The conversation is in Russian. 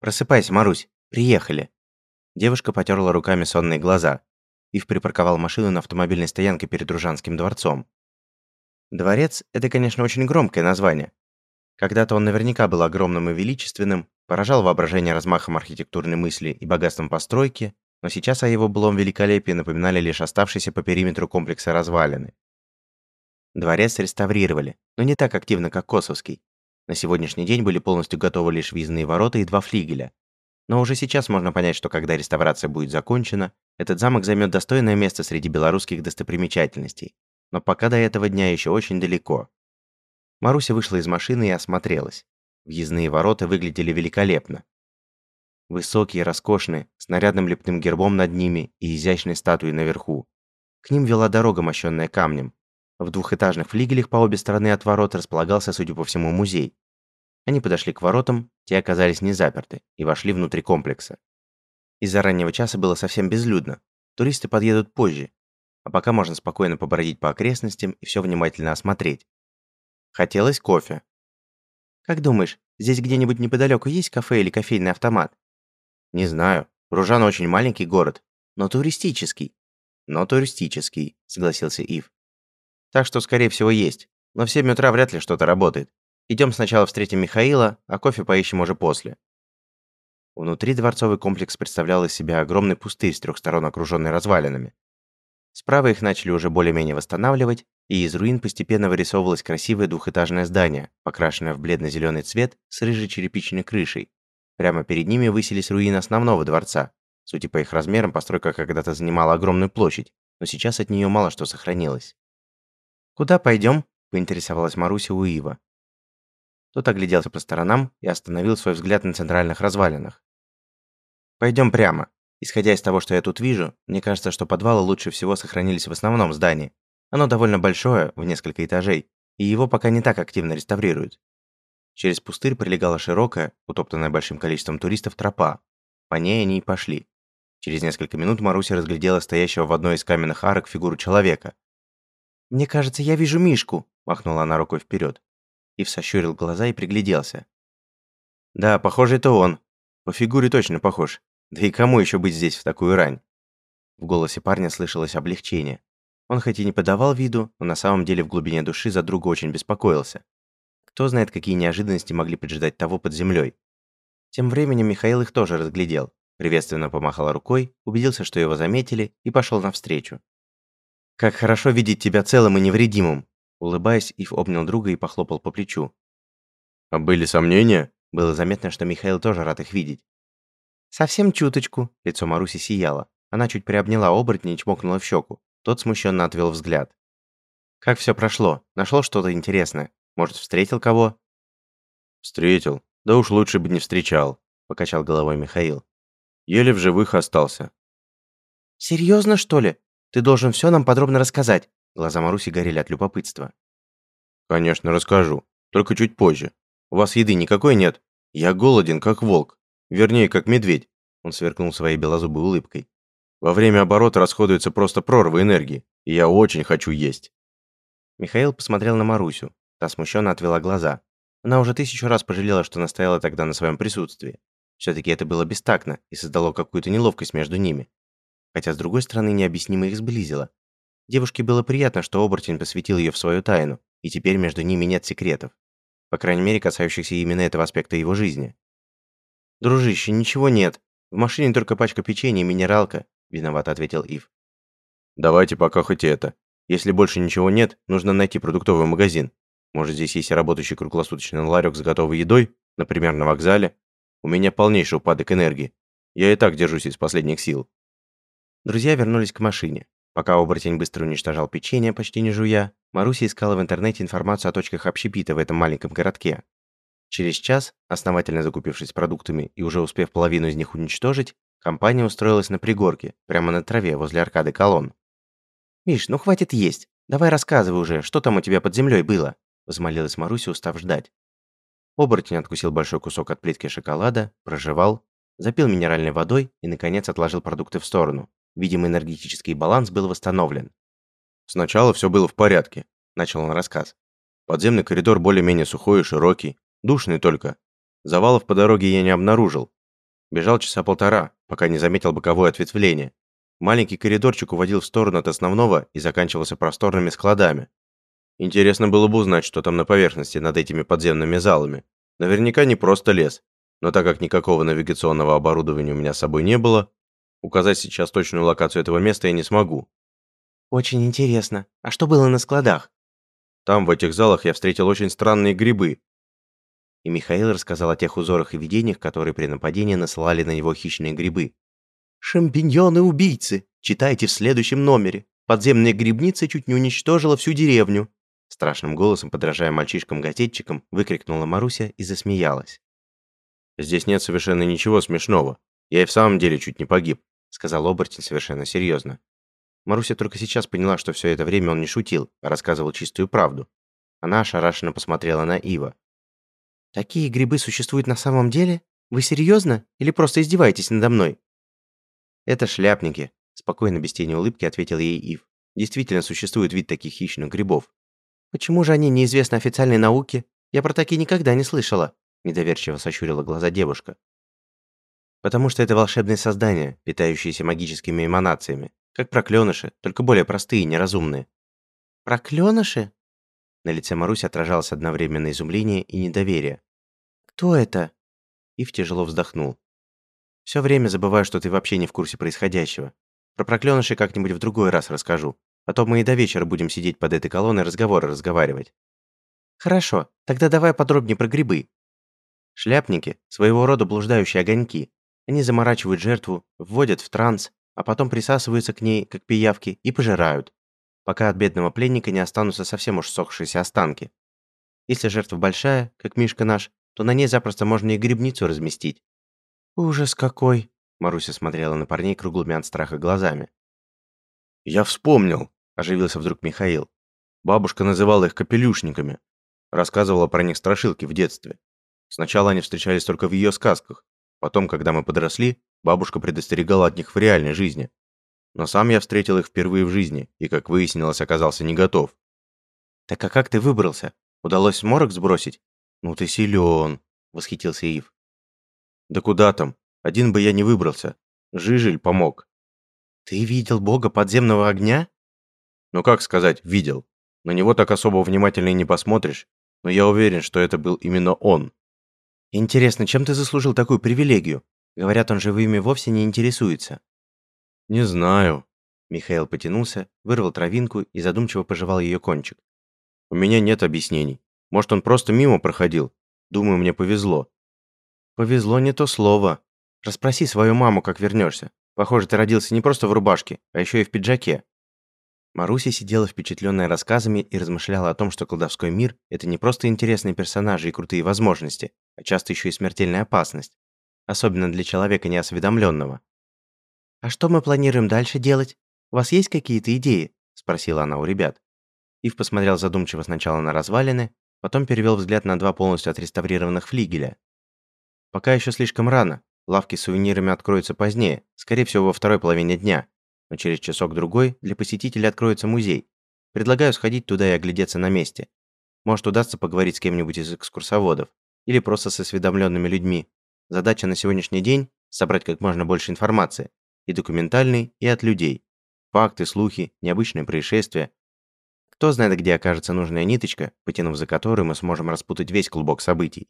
Просыпайся, Марусь. Приехали. Девушка потерла руками сонные глаза. Ив припарковал машину на автомобильной стоянке перед Ружанским дворцом. Дворец – это, конечно, очень громкое название. Когда-то он наверняка был огромным и величественным, поражал воображение размахом архитектурной мысли и богатством постройки, но сейчас о его былом великолепии напоминали лишь оставшиеся по периметру комплекса развалины. Дворец реставрировали, но не так активно, как Косовский. На сегодняшний день были полностью готовы лишь въездные ворота и два флигеля. Но уже сейчас можно понять, что когда реставрация будет закончена, этот замок займет достойное место среди белорусских достопримечательностей. Но пока до этого дня еще очень далеко. Маруся вышла из машины и осмотрелась. Въездные ворота выглядели великолепно. Высокие, роскошные, с нарядным лепным гербом над ними и изящной статуей наверху. К ним вела дорога, мощенная камнем. В двухэтажных флигелях по обе стороны от ворот располагался, судя по всему, музей. Они подошли к воротам, те оказались не заперты, и вошли внутрь комплекса. Из-за раннего часа было совсем безлюдно. Туристы подъедут позже. А пока можно спокойно побродить по окрестностям и все внимательно осмотреть. Хотелось кофе. «Как думаешь, здесь где-нибудь неподалеку есть кафе или кофейный автомат?» «Не знаю. Ружан очень маленький город, но туристический». «Но туристический», — согласился Ив. Так что, скорее всего, есть. Но в 7 утра вряд ли что-то работает. Идем сначала встретим Михаила, а кофе поищем уже после. Внутри дворцовый комплекс представлял из себя огромный пустырь с трех сторон окруженный развалинами. Справа их начали уже более-менее восстанавливать, и из руин постепенно вырисовывалось красивое двухэтажное здание, покрашенное в бледно-зеленый цвет с рыжей черепичной крышей. Прямо перед ними высились руины основного дворца. Судя по их размерам, постройка когда-то занимала огромную площадь, но сейчас от нее мало что сохранилось. «Куда пойдем?» – поинтересовалась Маруся у Ива. Тот огляделся по сторонам и остановил свой взгляд на центральных развалинах. «Пойдем прямо. Исходя из того, что я тут вижу, мне кажется, что подвалы лучше всего сохранились в основном здании. Оно довольно большое, в несколько этажей, и его пока не так активно реставрируют. Через пустырь прилегала широкая, утоптанная большим количеством туристов, тропа. По ней они и пошли. Через несколько минут Маруся разглядела стоящего в одной из каменных арок фигуру человека, «Мне кажется, я вижу Мишку», – махнула она рукой вперед. Ив сощурил глаза и пригляделся. «Да, похоже, это он. По фигуре точно похож. Да и кому еще быть здесь в такую рань?» В голосе парня слышалось облегчение. Он хоть и не подавал виду, но на самом деле в глубине души за друга очень беспокоился. Кто знает, какие неожиданности могли поджидать того под землей. Тем временем Михаил их тоже разглядел, приветственно помахал рукой, убедился, что его заметили, и пошел навстречу. «Как хорошо видеть тебя целым и невредимым!» Улыбаясь, Ив обнял друга и похлопал по плечу. «А были сомнения?» Было заметно, что Михаил тоже рад их видеть. «Совсем чуточку», — лицо Маруси сияло. Она чуть приобняла оборотня и чмокнула в щеку. Тот смущенно отвел взгляд. «Как все прошло? Нашел что-то интересное? Может, встретил кого?» «Встретил. Да уж лучше бы не встречал», — покачал головой Михаил. «Еле в живых остался». «Серьезно, что ли?» Ты должен все нам подробно рассказать». Глаза Маруси горели от любопытства. «Конечно, расскажу. Только чуть позже. У вас еды никакой нет? Я голоден, как волк. Вернее, как медведь». Он сверкнул своей белозубой улыбкой. «Во время оборота расходуется просто прорва энергии, и я очень хочу есть». Михаил посмотрел на Марусю. Та смущенно отвела глаза. Она уже тысячу раз пожалела, что настояла тогда на своем присутствии. Все-таки это было бестактно и создало какую-то неловкость между ними хотя, с другой стороны, необъяснимо их сблизило. Девушке было приятно, что оборотень посвятил ее в свою тайну, и теперь между ними нет секретов. По крайней мере, касающихся именно этого аспекта его жизни. «Дружище, ничего нет. В машине только пачка печенья и минералка», – виновато ответил Ив. «Давайте пока хоть это. Если больше ничего нет, нужно найти продуктовый магазин. Может, здесь есть работающий круглосуточный ларек с готовой едой, например, на вокзале? У меня полнейший упадок энергии. Я и так держусь из последних сил». Друзья вернулись к машине. Пока оборотень быстро уничтожал печенье, почти не жуя, Маруся искала в интернете информацию о точках общепита в этом маленьком городке. Через час, основательно закупившись продуктами и уже успев половину из них уничтожить, компания устроилась на пригорке, прямо на траве, возле аркады колонн. «Миш, ну хватит есть. Давай рассказывай уже, что там у тебя под землей было?» взмолилась Маруся, устав ждать. Оборотень откусил большой кусок от плитки шоколада, прожевал, запил минеральной водой и, наконец, отложил продукты в сторону. Видимо, энергетический баланс был восстановлен. «Сначала все было в порядке», – начал он рассказ. «Подземный коридор более-менее сухой и широкий, душный только. Завалов по дороге я не обнаружил, Бежал часа полтора, пока не заметил боковое ответвление. Маленький коридорчик уводил в сторону от основного и заканчивался просторными складами. Интересно было бы узнать, что там на поверхности над этими подземными залами. Наверняка не просто лес. Но так как никакого навигационного оборудования у меня с собой не было, указать сейчас точную локацию этого места я не смогу. Очень интересно. А что было на складах? Там, в этих залах, я встретил очень странные грибы. И Михаил рассказал о тех узорах и видениях, которые при нападении насылали на него хищные грибы. «Шампиньоны-убийцы! Читайте в следующем номере. Подземная грибница чуть не уничтожила всю деревню». Страшным голосом, подражая мальчишкам-газетчикам, выкрикнула Маруся и засмеялась. «Здесь нет совершенно ничего смешного. Я и в самом деле чуть не погиб», — сказал оборотень совершенно серьезно. Маруся только сейчас поняла, что все это время он не шутил, а рассказывал чистую правду. Она ошарашенно посмотрела на Ива. «Такие грибы существуют на самом деле? Вы серьезно? Или просто издеваетесь надо мной?» «Это шляпники», – спокойно, без тени улыбки ответил ей Ив. «Действительно существует вид таких хищных грибов». «Почему же они неизвестны официальной науке? Я про такие никогда не слышала», – недоверчиво сощурила глаза девушка. «Потому что это волшебные создания, питающиеся магическими эманациями, как проклёныши, только более простые и неразумные». «Проклёныши?» На лице Маруси отражалось одновременно изумление и недоверие. «Кто это?» Ив тяжело вздохнул. Все время забываю, что ты вообще не в курсе происходящего. Про проклёнышей как-нибудь в другой раз расскажу. А то мы и до вечера будем сидеть под этой колонной разговоры разговаривать. Хорошо, тогда давай подробнее про грибы. Шляпники – своего рода блуждающие огоньки. Они заморачивают жертву, вводят в транс, а потом присасываются к ней, как пиявки, и пожирают, пока от бедного пленника не останутся совсем уж сохшиеся останки. Если жертва большая, как Мишка наш, то на ней запросто можно и грибницу разместить. «Ужас какой!» Маруся смотрела на парней круглыми от страха глазами. «Я вспомнил!» – оживился вдруг Михаил. Бабушка называла их капелюшниками. Рассказывала про них страшилки в детстве. Сначала они встречались только в ее сказках. Потом, когда мы подросли, бабушка предостерегала от них в реальной жизни. Но сам я встретил их впервые в жизни и, как выяснилось, оказался не готов. «Так а как ты выбрался? Удалось морок сбросить?» «Ну ты силен!» – восхитился Ив. Да куда там? Один бы я не выбрался. Жижель помог. Ты видел бога подземного огня? Ну как сказать, видел. На него так особо внимательно и не посмотришь, но я уверен, что это был именно он. Интересно, чем ты заслужил такую привилегию? Говорят, он живыми вовсе не интересуется. Не знаю. Михаил потянулся, вырвал травинку и задумчиво пожевал ее кончик. У меня нет объяснений. Может, он просто мимо проходил. Думаю, мне повезло. Повезло не то слово. Распроси свою маму, как вернешься. Похоже, ты родился не просто в рубашке, а еще и в пиджаке. Маруся сидела впечатленная рассказами и размышляла о том, что колдовской мир – это не просто интересные персонажи и крутые возможности, а часто еще и смертельная опасность. Особенно для человека неосведомленного. «А что мы планируем дальше делать? У вас есть какие-то идеи?» – спросила она у ребят. Ив посмотрел задумчиво сначала на развалины, потом перевел взгляд на два полностью отреставрированных флигеля, Пока еще слишком рано. Лавки с сувенирами откроются позднее, скорее всего, во второй половине дня. Но через часок-другой для посетителей откроется музей. Предлагаю сходить туда и оглядеться на месте. Может, удастся поговорить с кем-нибудь из экскурсоводов. Или просто с осведомленными людьми. Задача на сегодняшний день – собрать как можно больше информации. И документальной, и от людей. Факты, слухи, необычные происшествия. Кто знает, где окажется нужная ниточка, потянув за которую мы сможем распутать весь клубок событий.